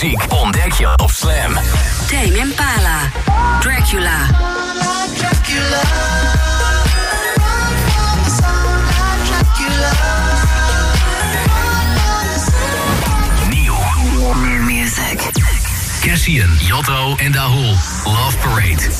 muziek ontdek je op Slam. Tame Impala, Dracula. Dracula. Nieuw. New music. Cassian, Jotto en Dahul. Love Parade.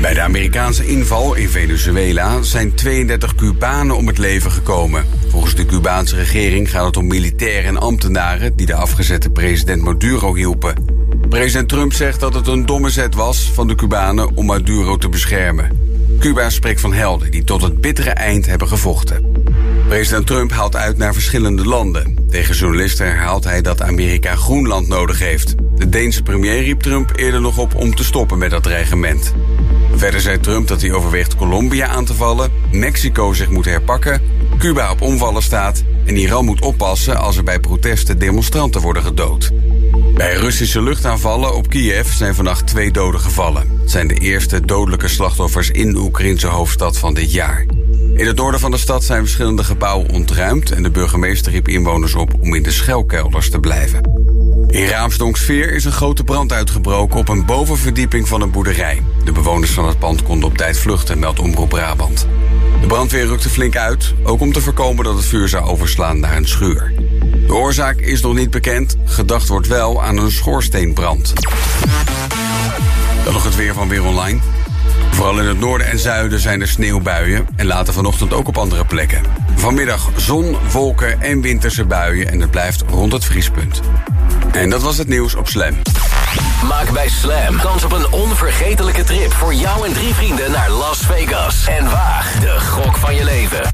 Bij de Amerikaanse inval in Venezuela zijn 32 Cubanen om het leven gekomen. Volgens de Cubaanse regering gaat het om militairen en ambtenaren die de afgezette president Maduro hielpen. President Trump zegt dat het een domme zet was van de Cubanen om Maduro te beschermen. Cuba spreekt van helden die tot het bittere eind hebben gevochten. President Trump haalt uit naar verschillende landen. Tegen journalisten herhaalt hij dat Amerika Groenland nodig heeft. De Deense premier riep Trump eerder nog op om te stoppen met dat dreigement. Verder zei Trump dat hij overweegt Colombia aan te vallen, Mexico zich moet herpakken, Cuba op omvallen staat en Iran moet oppassen als er bij protesten demonstranten worden gedood. Bij Russische luchtaanvallen op Kiev zijn vannacht twee doden gevallen. Het zijn de eerste dodelijke slachtoffers in de Oekraïnse hoofdstad van dit jaar. In het noorden van de stad zijn verschillende gebouwen ontruimd en de burgemeester riep inwoners op om in de schuilkelders te blijven. In Raamsdonksveer is een grote brand uitgebroken op een bovenverdieping van een boerderij. De bewoners van het pand konden op tijd vluchten, meldt Omroep Brabant. De brandweer rukte flink uit, ook om te voorkomen dat het vuur zou overslaan naar een schuur. De oorzaak is nog niet bekend, gedacht wordt wel aan een schoorsteenbrand. Dan nog het weer van Weer Online. Vooral in het noorden en zuiden zijn er sneeuwbuien en later vanochtend ook op andere plekken. Vanmiddag zon, wolken en winterse buien en het blijft rond het vriespunt. En dat was het nieuws op Slam. Maak bij Slam kans op een onvergetelijke trip voor jou en drie vrienden naar Las Vegas. En waag de gok van je leven.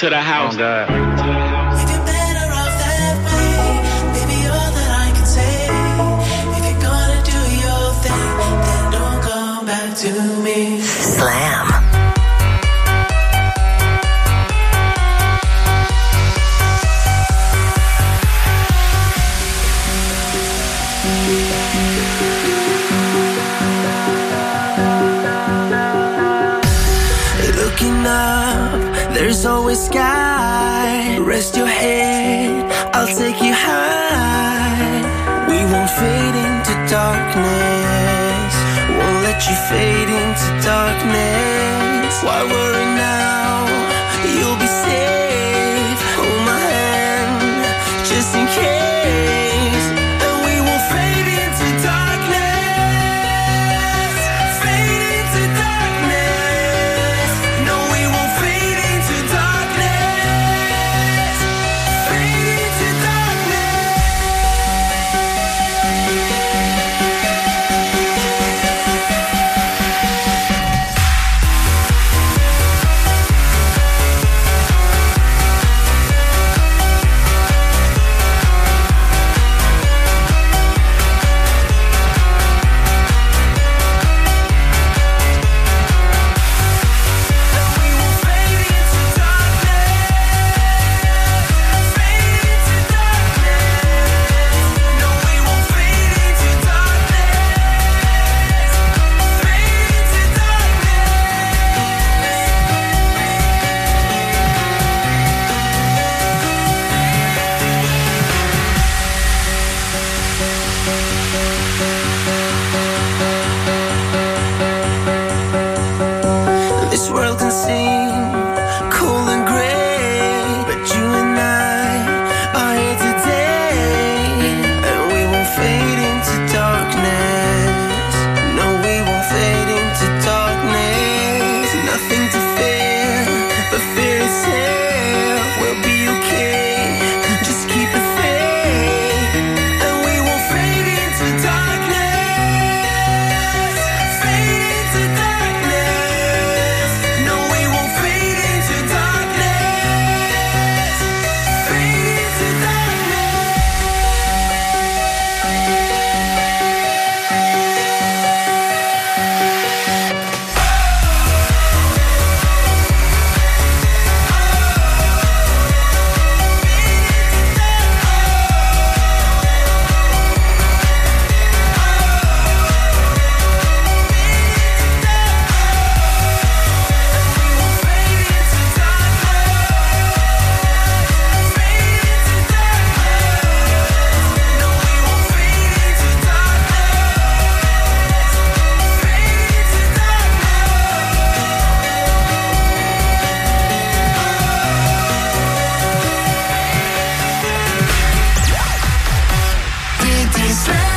to the house. fade into darkness? Why worry? say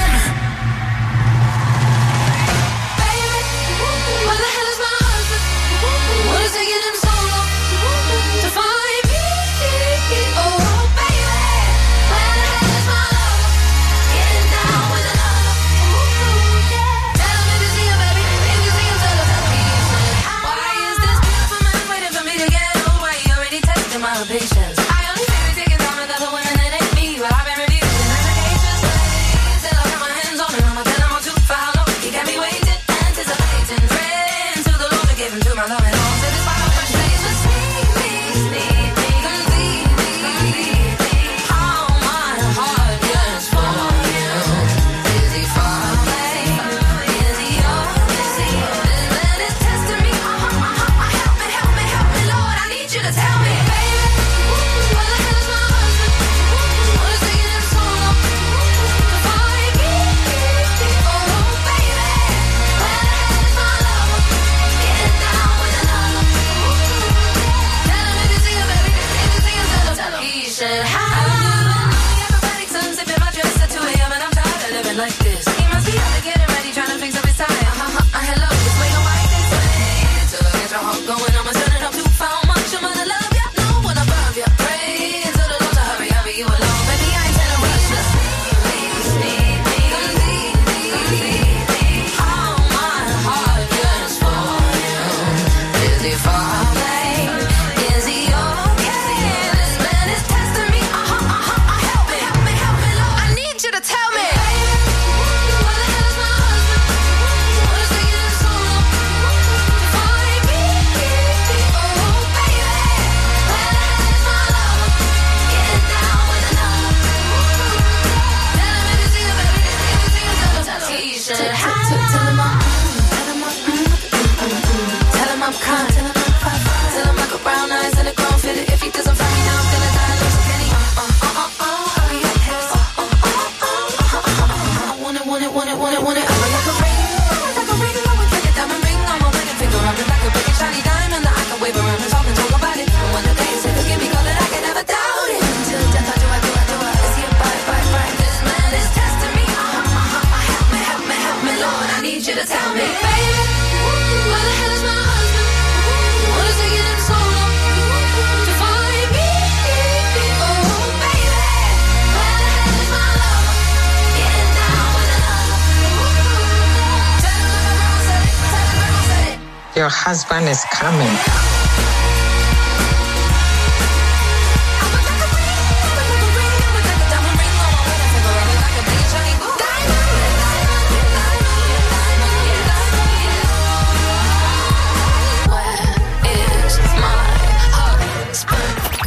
your husband is coming.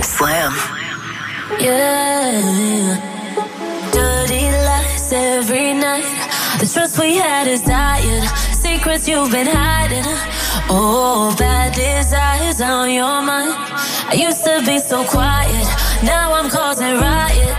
Slam. Yeah. Dirty lies every night. The trust we had is dying. Secrets you've been hiding Oh, bad desires on your mind. I used to be so quiet, now I'm causing riot.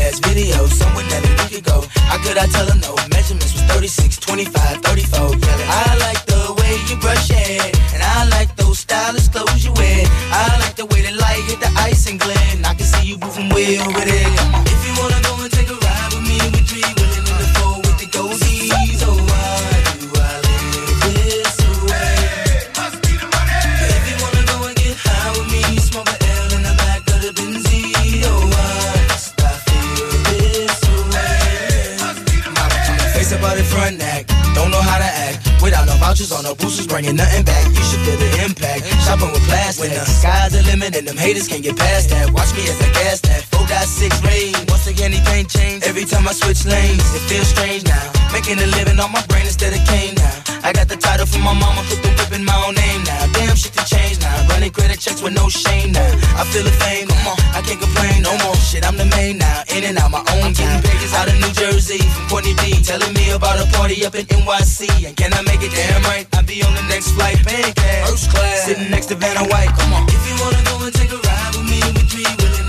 Last video. Somewhere that a week ago. How could I tell her no? Measurements was 36, 25, 34. yeah, I like the way you brush your hair. And I like those stylish clothes you wear. I like the way the light hit the ice and. And I can see you moving way over there. If you wanna go and take a vouchers or no boosters, bringing nothing back. You should feel the impact. Shopping with plastic. When the sky's the limit and them haters can't get past that. Watch me as I gas that. 4.6 rain. Once again, anything change. Every time I switch lanes, it feels strange now. Making a living on my brain instead of cane now. I got the title from my mama, put the whip in my own name now. Damn shit to change now. Running credit checks with no shame now. I feel the fame, come on. I can't complain no more. Shit, I'm the main now. In and out my own game. Pages out of New Jersey from Courtney B. Telling me about a party up in NYC. And can I make it damn right? I'll be on the next flight, paying cash. First class. Sitting next to Vanna White, come on. If you wanna go and take a ride with me, we three willing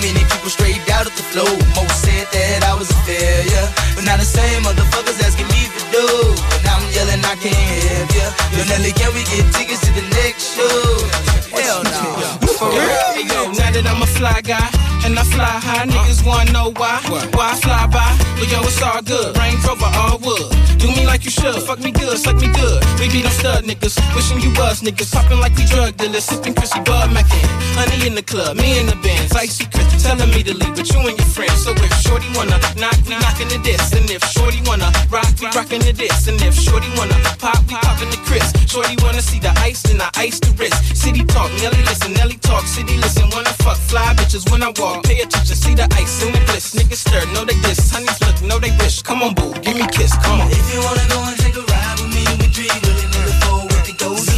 many people straight out of the flow. Most said that I was a failure, but now the same motherfuckers asking me for dough. And I'm yelling, I can't help ya. Yo, Nelly, can we get tickets to the next show? Hell no. Hey yo, now that I'm a fly guy and I fly high, niggas wanna know why. Why I fly by? But yo, it's all good. Range Rover, all wood. Do me like you should. Fuck me good, suck me good. We be them stud niggas. Wishing you was niggas. Popping like we drug dealers. Sipping Chrissy Bud Mackin. Honey in the club, me in the bands. Icy Chris telling me to leave with you and your friends. So if Shorty wanna knock, we knocking the this. And if Shorty wanna rock, we rocking the this. And if Shorty wanna pop, we popping the Cris. Shorty wanna see the ice, then I ice the wrist. City talk, Nelly listen, Nelly talk. City listen, wanna fuck fly bitches when I walk. Pay attention, see the ice in the bliss. Niggas stir, know they diss. Honeys look, know they wish. Come on, boo, give me kiss. Come on. If you wanna go and take a ride with me, we three in the four with the goldies.